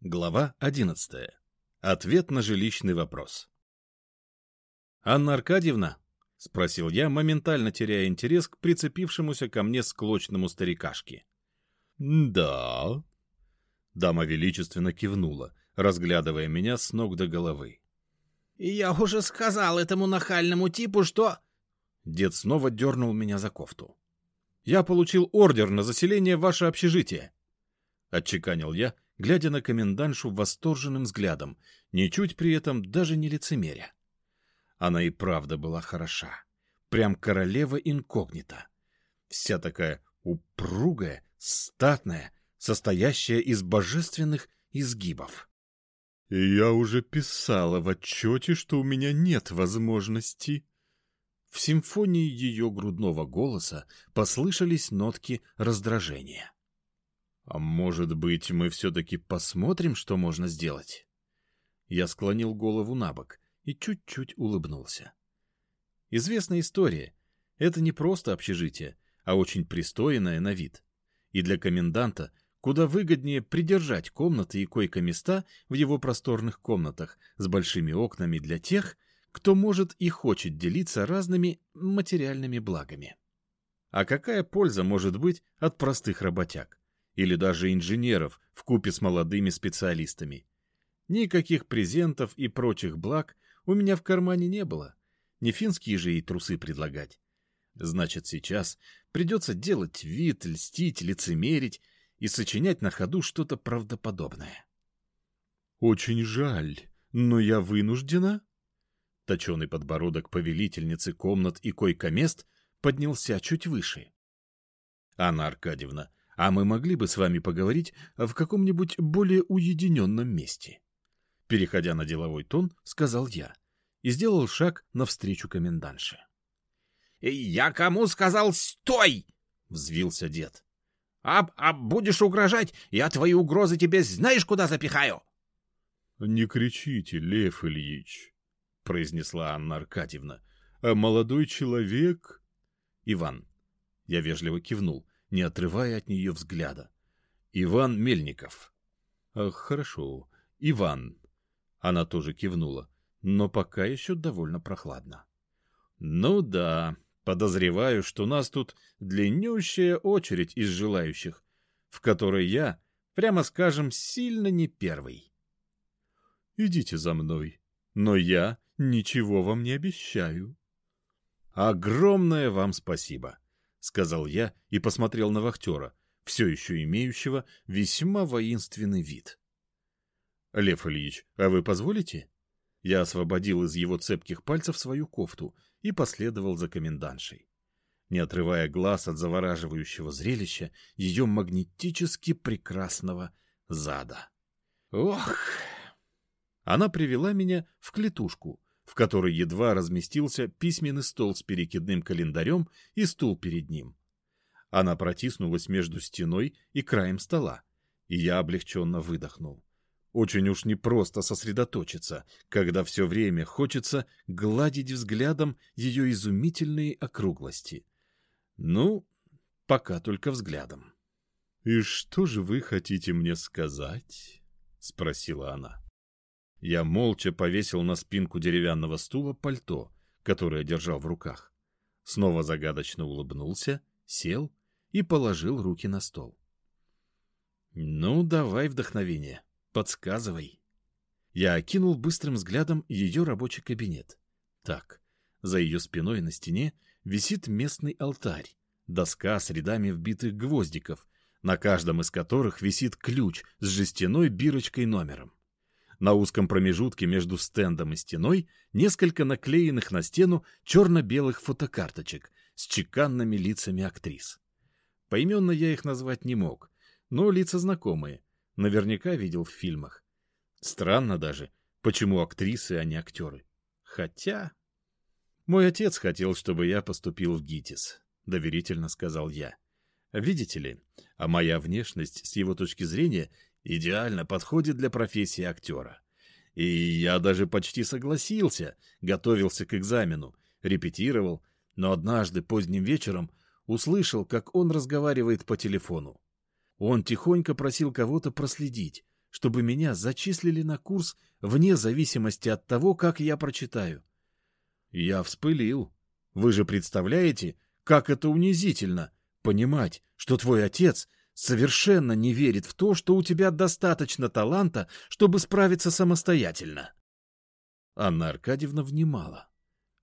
Глава 11. Ответ на жилищный вопрос. «Анна Аркадьевна?» — спросил я, моментально теряя интерес к прицепившемуся ко мне склочному старикашке. «Да». Дама величественно кивнула, разглядывая меня с ног до головы. «Я уже сказал этому нахальному типу, что...» Дед снова дернул меня за кофту. «Я получил ордер на заселение в ваше общежитие», — отчеканил я, — глядя на комендантшу восторженным взглядом, ничуть при этом даже не лицемеря. Она и правда была хороша. Прям королева инкогнита. Вся такая упругая, статная, состоящая из божественных изгибов. «Я уже писала в отчете, что у меня нет возможности». В симфонии ее грудного голоса послышались нотки раздражения. А может быть, мы все-таки посмотрим, что можно сделать? Я склонил голову на бок и чуть-чуть улыбнулся. Известная история. Это не просто общежитие, а очень пристойное на вид. И для коменданта куда выгоднее придержать комнаты и койко-места в его просторных комнатах с большими окнами для тех, кто может и хочет делиться разными материальными благами. А какая польза может быть от простых работяг? Или даже инженеров в купе с молодыми специалистами. Никаких презентов и прочих благ у меня в кармане не было. Не финские же и трусы предлагать. Значит, сейчас придется делать вид, льстить, лицемерить и сочинять на ходу что-то правдоподобное. — Очень жаль, но я вынуждена... Точеный подбородок повелительницы комнат и койко-мест поднялся чуть выше. — Анна Аркадьевна, а мы могли бы с вами поговорить в каком-нибудь более уединенном месте. Переходя на деловой тон, сказал я и сделал шаг навстречу комендантше. — Я кому сказал «стой»? — взвился дед. А, — А будешь угрожать, я твои угрозы тебе знаешь куда запихаю? — Не кричите, Лев Ильич, — произнесла Анна Аркадьевна. А — Молодой человек... — Иван. Я вежливо кивнул не отрывая от нее взгляда. «Иван Мельников». «Ах, хорошо, Иван». Она тоже кивнула, но пока еще довольно прохладно. «Ну да, подозреваю, что у нас тут длиннющая очередь из желающих, в которой я, прямо скажем, сильно не первый». «Идите за мной, но я ничего вам не обещаю». «Огромное вам спасибо!» — сказал я и посмотрел на вахтера, все еще имеющего весьма воинственный вид. — Лев Ильич, а вы позволите? Я освободил из его цепких пальцев свою кофту и последовал за комендантшей, не отрывая глаз от завораживающего зрелища ее магнетически прекрасного зада. Ох! Она привела меня в клетушку — в которой едва разместился письменный стол с перекидным календарем и стул перед ним. Она протиснулась между стеной и краем стола, и я облегченно выдохнул. Очень уж непросто сосредоточиться, когда все время хочется гладить взглядом ее изумительные округлости. Ну, пока только взглядом. — И что же вы хотите мне сказать? — спросила она. Я молча повесил на спинку деревянного стула пальто, которое держал в руках. Снова загадочно улыбнулся, сел и положил руки на стол. «Ну, давай вдохновение, подсказывай». Я окинул быстрым взглядом ее рабочий кабинет. Так, за ее спиной на стене висит местный алтарь, доска с рядами вбитых гвоздиков, на каждом из которых висит ключ с жестяной бирочкой номером. На узком промежутке между стендом и стеной несколько наклеенных на стену черно-белых фотокарточек с чеканными лицами актрис. Поименно я их назвать не мог, но лица знакомые, наверняка видел в фильмах. Странно даже, почему актрисы, а не актеры. Хотя... Мой отец хотел, чтобы я поступил в ГИТИС, доверительно сказал я. Видите ли, а моя внешность с его точки зрения идеально подходит для профессии актера. И я даже почти согласился, готовился к экзамену, репетировал, но однажды поздним вечером услышал, как он разговаривает по телефону. Он тихонько просил кого-то проследить, чтобы меня зачислили на курс вне зависимости от того, как я прочитаю. Я вспылил. Вы же представляете, как это унизительно понимать, что твой отец совершенно не верит в то, что у тебя достаточно таланта, чтобы справиться самостоятельно. Анна Аркадьевна внимала.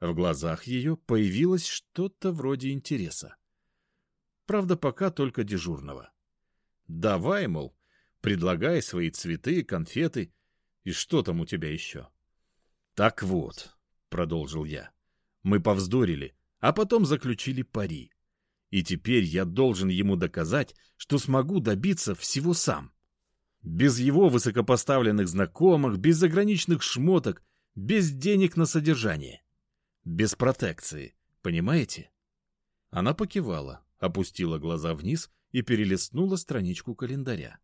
В глазах ее появилось что-то вроде интереса. Правда, пока только дежурного. Давай, мол, предлагай свои цветы, конфеты и что там у тебя еще. Так вот, продолжил я, мы повздорили, а потом заключили пари. И теперь я должен ему доказать, что смогу добиться всего сам. Без его высокопоставленных знакомых, без заграничных шмоток, без денег на содержание. Без протекции, понимаете? Она покивала, опустила глаза вниз и перелистнула страничку календаря.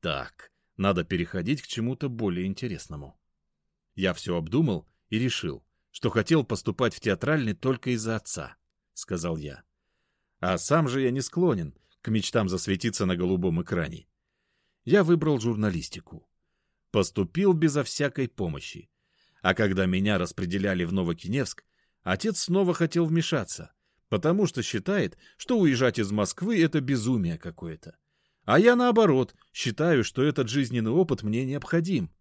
Так, надо переходить к чему-то более интересному. Я все обдумал и решил, что хотел поступать в театральный только из-за отца, — сказал я. А сам же я не склонен к мечтам засветиться на голубом экране. Я выбрал журналистику. Поступил безо всякой помощи. А когда меня распределяли в Новокиневск, отец снова хотел вмешаться, потому что считает, что уезжать из Москвы — это безумие какое-то. А я, наоборот, считаю, что этот жизненный опыт мне необходим.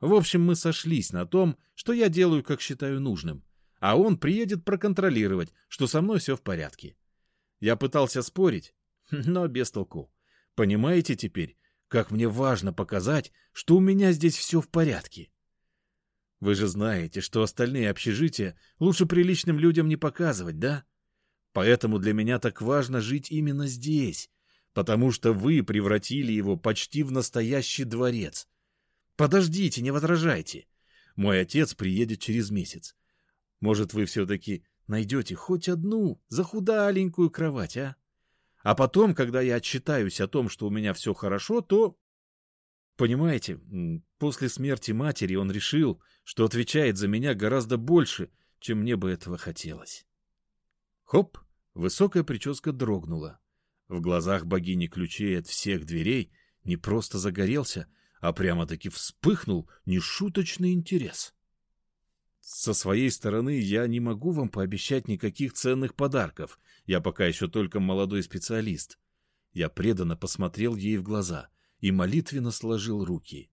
В общем, мы сошлись на том, что я делаю, как считаю нужным, а он приедет проконтролировать, что со мной все в порядке. Я пытался спорить, но без толку. Понимаете теперь, как мне важно показать, что у меня здесь все в порядке? Вы же знаете, что остальные общежития лучше приличным людям не показывать, да? Поэтому для меня так важно жить именно здесь, потому что вы превратили его почти в настоящий дворец. Подождите, не возражайте. Мой отец приедет через месяц. Может, вы все-таки найдете хоть одну захудаленькую кровать, а? А потом, когда я отчитаюсь о том, что у меня все хорошо, то... Понимаете, после смерти матери он решил, что отвечает за меня гораздо больше, чем мне бы этого хотелось. Хоп, высокая прическа дрогнула. В глазах богини ключей от всех дверей не просто загорелся, а прямо-таки вспыхнул нешуточный интерес. Со своей стороны я не могу вам пообещать никаких ценных подарков. Я пока еще только молодой специалист. Я преданно посмотрел ей в глаза и молитвенно сложил руки.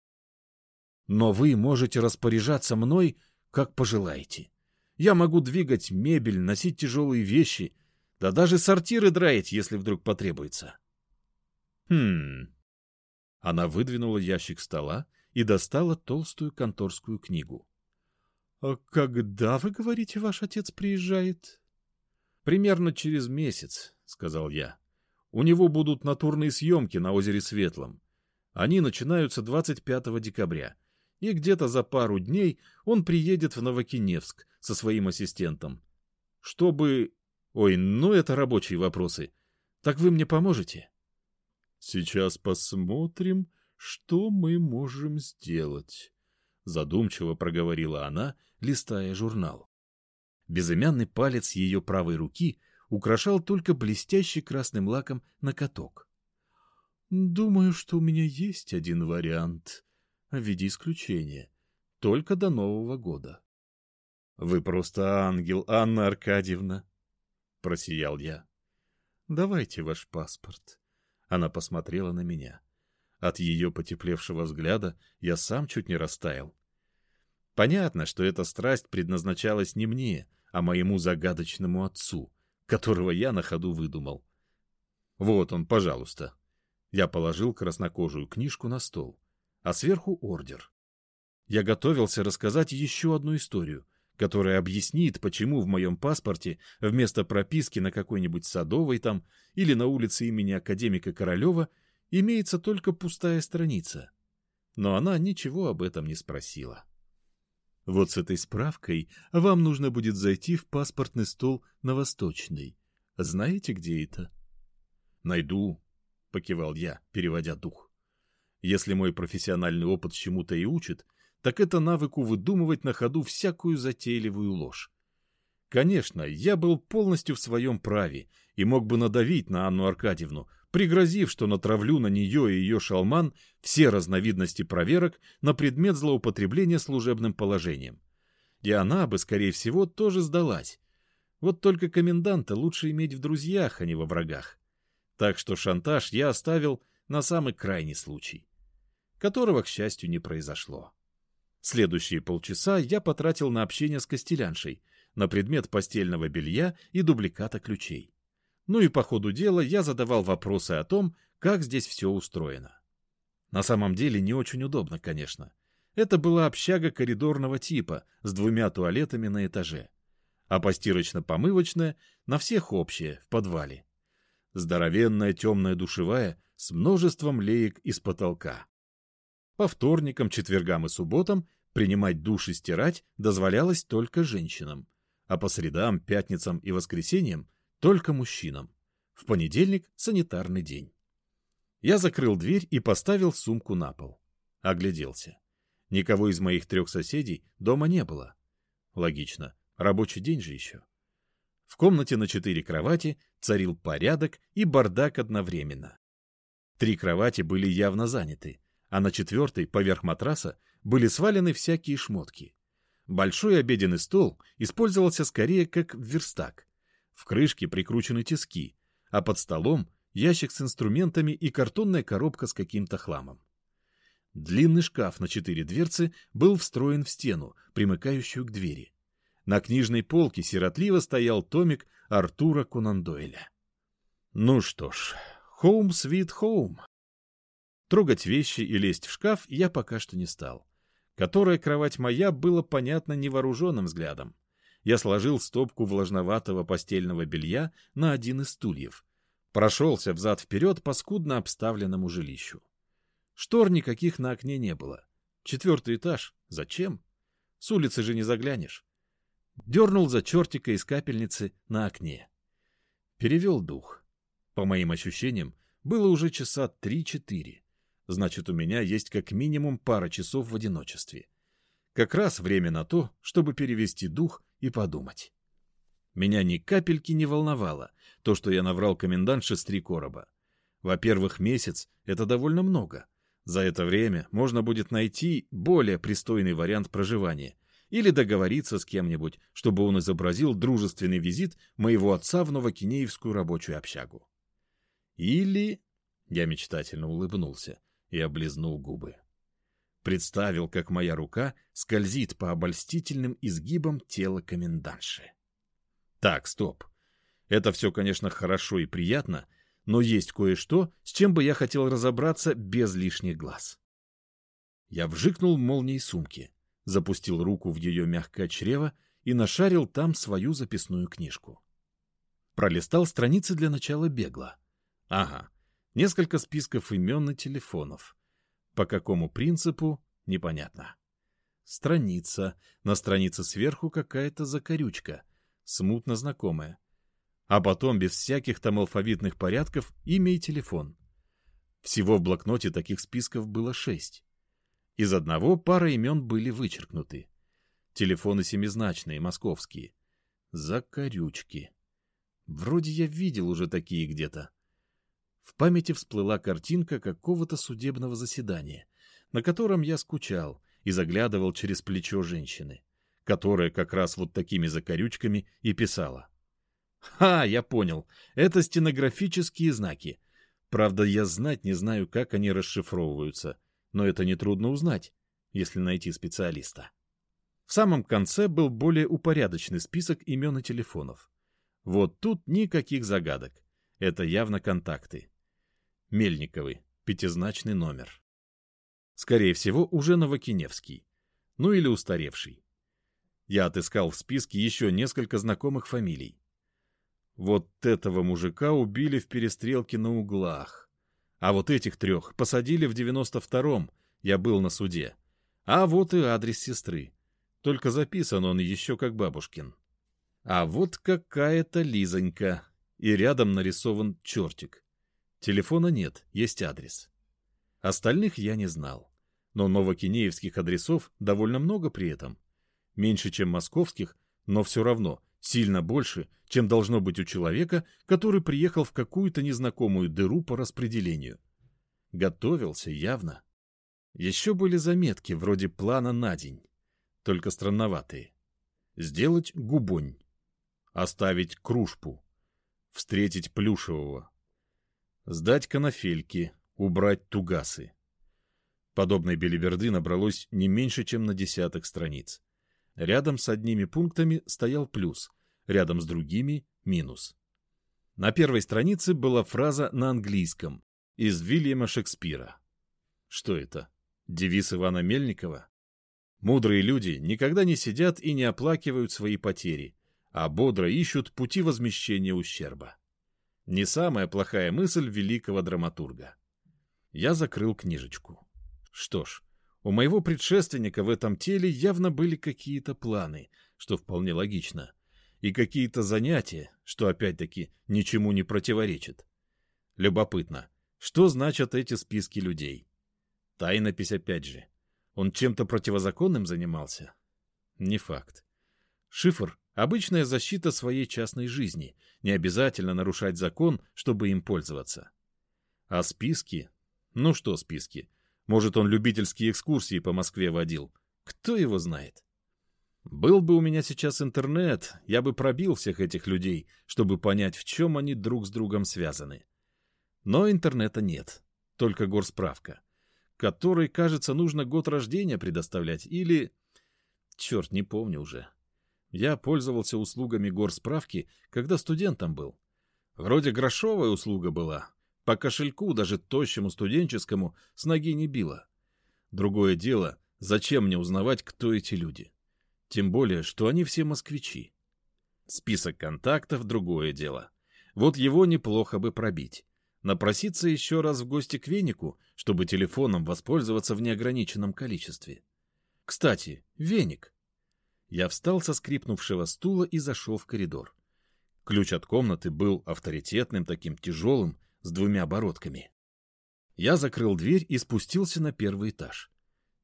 Но вы можете распоряжаться мной, как пожелаете. Я могу двигать мебель, носить тяжелые вещи, да даже сортиры драить, если вдруг потребуется. Хм. Она выдвинула ящик стола и достала толстую конторскую книгу. — А когда, вы говорите, ваш отец приезжает? — Примерно через месяц, — сказал я. У него будут натурные съемки на озере Светлом. Они начинаются 25 декабря. И где-то за пару дней он приедет в Новокиневск со своим ассистентом. Чтобы Ой, ну это рабочие вопросы. Так вы мне поможете? Сейчас посмотрим, что мы можем сделать. Задумчиво проговорила она, листая журнал. Безымянный палец ее правой руки украшал только блестящий красным лаком накаток. Думаю, что у меня есть один вариант в виде исключения, только до Нового года. Вы просто ангел, Анна Аркадьевна, — просиял я. «Давайте ваш паспорт». Она посмотрела на меня. От ее потеплевшего взгляда я сам чуть не растаял. Понятно, что эта страсть предназначалась не мне, а моему загадочному отцу, которого я на ходу выдумал. Вот он, пожалуйста. Я положил краснокожую книжку на стол, а сверху ордер. Я готовился рассказать еще одну историю — которая объяснит, почему в моем паспорте вместо прописки на какой-нибудь Садовой там или на улице имени академика Королева имеется только пустая страница. Но она ничего об этом не спросила. Вот с этой справкой вам нужно будет зайти в паспортный стол на Восточный. Знаете, где это? Найду, — покивал я, переводя дух. Если мой профессиональный опыт чему-то и учит, так это навыку выдумывать на ходу всякую затейливую ложь. Конечно, я был полностью в своем праве и мог бы надавить на Анну Аркадьевну, пригрозив, что натравлю на нее и ее шалман все разновидности проверок на предмет злоупотребления служебным положением. И она бы, скорее всего, тоже сдалась. Вот только коменданта лучше иметь в друзьях, а не во врагах. Так что шантаж я оставил на самый крайний случай, которого, к счастью, не произошло. Следующие полчаса я потратил на общение с Костеляншей на предмет постельного белья и дубликата ключей. Ну и по ходу дела я задавал вопросы о том, как здесь все устроено. На самом деле не очень удобно, конечно. Это была общага коридорного типа с двумя туалетами на этаже. А постирочно-помывочная на всех общая, в подвале. Здоровенная темная душевая с множеством леек из потолка. По вторникам, четвергам и субботам принимать душ и стирать дозволялось только женщинам, а по средам, пятницам и воскресеньям только мужчинам. В понедельник — санитарный день. Я закрыл дверь и поставил сумку на пол. Огляделся. Никого из моих трех соседей дома не было. Логично, рабочий день же еще. В комнате на четыре кровати царил порядок и бардак одновременно. Три кровати были явно заняты, а на четвертой, поверх матраса, были свалены всякие шмотки. Большой обеденный стол использовался скорее как верстак. В крышке прикручены тиски, а под столом ящик с инструментами и картонная коробка с каким-то хламом. Длинный шкаф на четыре дверцы был встроен в стену, примыкающую к двери. На книжной полке сиротливо стоял томик Артура Конан Дойля. Ну что ж, home sweet home. Трогать вещи и лезть в шкаф я пока что не стал. Которая кровать моя, было понятно невооруженным взглядом я сложил стопку влажноватого постельного белья на один из стульев. Прошелся взад-вперед по скудно обставленному жилищу. Штор никаких на окне не было. Четвертый этаж. Зачем? С улицы же не заглянешь. Дернул за чертика из капельницы на окне. Перевел дух. По моим ощущениям, было уже часа три-четыре. Значит, у меня есть как минимум пара часов в одиночестве. Как раз время на то, чтобы перевести дух и подумать. Меня ни капельки не волновало то, что я наврал комендантше с три короба. Во-первых, месяц — это довольно много. За это время можно будет найти более пристойный вариант проживания или договориться с кем-нибудь, чтобы он изобразил дружественный визит моего отца в Новокинеевскую рабочую общагу. Или... Я мечтательно улыбнулся и облизнул губы. Представил, как моя рука скользит по обольстительным изгибам тела комендантши. Так, стоп. Это все, конечно, хорошо и приятно, но есть кое-что, с чем бы я хотел разобраться без лишних глаз. Я вжикнул молнией сумки, запустил руку в ее мягкое чрево и нашарил там свою записную книжку. Пролистал страницы для начала бегло. Ага, несколько списков имен и телефонов. По какому принципу — непонятно. Страница. На странице сверху какая-то закорючка, смутно знакомая. А потом, без всяких там алфавитных порядков, имя и телефон. Всего в блокноте таких списков было шесть. Из одного пара имен были вычеркнуты. Телефоны семизначные, московские. Закорючки. Вроде я видел уже такие где-то. В памяти всплыла картинка какого-то судебного заседания, на котором я скучал и заглядывал через плечо женщины, которая как раз вот такими закорючками и писала. «Ха, я понял, это стенографические знаки. Правда, я знать не знаю, как они расшифровываются, но это нетрудно узнать, если найти специалиста». В самом конце был более упорядоченный список имен и телефонов. Вот тут никаких загадок. Это явно контакты. Мельниковый, пятизначный номер. Скорее всего, уже Новокиневский. Ну или устаревший. Я отыскал в списке еще несколько знакомых фамилий. Вот этого мужика убили в перестрелке на углах. А вот этих трех посадили в 92-м, я был на суде. А вот и адрес сестры. Только записан он еще как бабушкин. А вот какая-то Лизонька. И рядом нарисован чертик. Телефона нет, есть адрес. Остальных я не знал. Но новокинеевских адресов довольно много при этом. Меньше, чем московских, но все равно Сильно больше, чем должно быть у человека, который приехал в какую-то незнакомую дыру по распределению. Готовился явно. Еще были заметки вроде плана на день, только странноватые. Сделать губонь, оставить кружпу, встретить плюшевого, сдать конофельки, убрать тугасы. Подобной белиберды набралось не меньше, чем на десяток страниц. Рядом с одними пунктами стоял плюс, рядом с другими — минус. На первой странице была фраза на английском из Вильяма Шекспира. Что это? Девиз Ивана Мельникова? Мудрые люди никогда не сидят и не оплакивают свои потери, а бодро ищут пути возмещения ущерба. Не самая плохая мысль великого драматурга. Я закрыл книжечку. Что ж, у моего предшественника в этом теле явно были какие-то планы, что вполне логично, и какие-то занятия, что опять-таки ничему не противоречит. Любопытно, что значат эти списки людей? Тайнопись опять же. Он чем-то противозаконным занимался? Не факт. Шифр — обычная защита своей частной жизни, не обязательно нарушать закон, чтобы им пользоваться. А списки? Ну что списки? Может, он любительские экскурсии по Москве водил. Кто его знает? Был бы у меня сейчас интернет, я бы пробил всех этих людей, чтобы понять, в чем они друг с другом связаны. Но интернета нет, только горсправка, которой, кажется, нужно год рождения предоставлять или... Черт, не помню уже. Я пользовался услугами горсправки, когда студентом был. Вроде грошовая услуга была, по кошельку, даже тощему студенческому, с ноги не било. Другое дело, зачем мне узнавать, кто эти люди? Тем более, что они все москвичи. Список контактов — другое дело. Вот его неплохо бы пробить. Напроситься еще раз в гости к венику, чтобы телефоном воспользоваться в неограниченном количестве. Кстати, веник. Я встал со скрипнувшего стула и зашел в коридор. Ключ от комнаты был авторитетным, таким тяжелым, с двумя оборотками. Я закрыл дверь и спустился на первый этаж.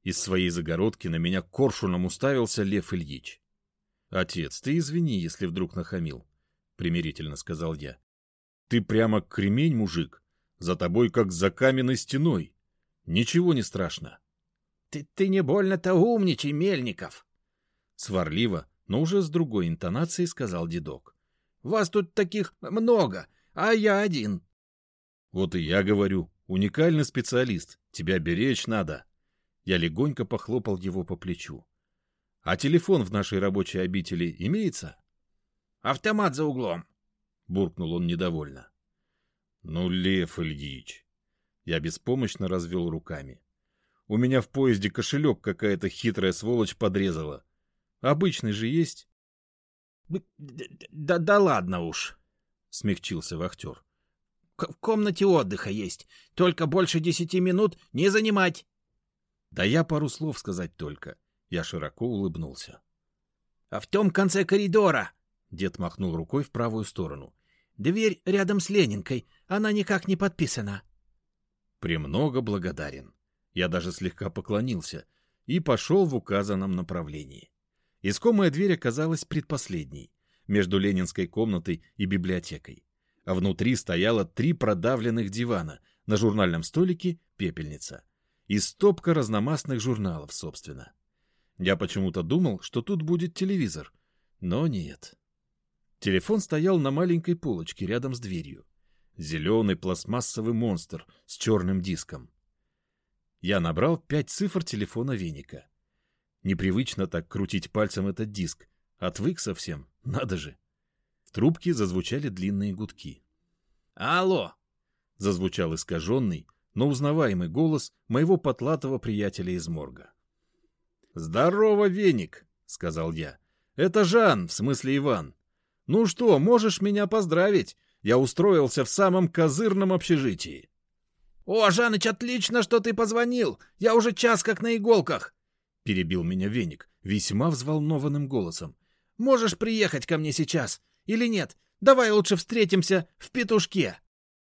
Из своей загородки на меня коршуном уставился Лев Ильич. — Отец, ты извини, если вдруг нахамил, — примирительно сказал я. — Ты прямо кремень, мужик, за тобой как за каменной стеной. Ничего не страшно. — Ты, ты не больно-то умничай, Мельников! Сварливо, но уже с другой интонацией сказал дедок. — Вас тут таких много, а я один. Вот и я говорю, уникальный специалист, тебя беречь надо. Я легонько похлопал его по плечу. А телефон в нашей рабочей обители имеется? Автомат за углом. Буркнул он недовольно. Ну, Лев Ильич. Я беспомощно развел руками. У меня в поезде кошелек какая-то хитрая сволочь подрезала. Обычный же есть? Да, да, ладно уж, смягчился вахтер в комнате отдыха есть. Только больше десяти минут не занимать. Да я пару слов сказать только. Я широко улыбнулся. А в том конце коридора. Дед махнул рукой в правую сторону. Дверь рядом с Ленинкой. Она никак не подписана. Премного благодарен. Я даже слегка поклонился и пошел в указанном направлении. Искомая дверь оказалась предпоследней, между ленинской комнатой и библиотекой а внутри стояло три продавленных дивана, на журнальном столике пепельница. И стопка разномастных журналов, собственно. Я почему-то думал, что тут будет телевизор, но нет. Телефон стоял на маленькой полочке рядом с дверью. Зеленый пластмассовый монстр с черным диском. Я набрал пять цифр телефона веника. Непривычно так крутить пальцем этот диск. Отвык совсем, надо же трубке зазвучали длинные гудки. «Алло!» — зазвучал искаженный, но узнаваемый голос моего потлатого приятеля из морга. «Здорово, Веник!» — сказал я. «Это Жан, в смысле Иван. Ну что, можешь меня поздравить? Я устроился в самом козырном общежитии». «О, Жаныч, отлично, что ты позвонил! Я уже час как на иголках!» — перебил меня Веник весьма взволнованным голосом. «Можешь приехать ко мне сейчас? Или нет? Давай лучше встретимся в петушке.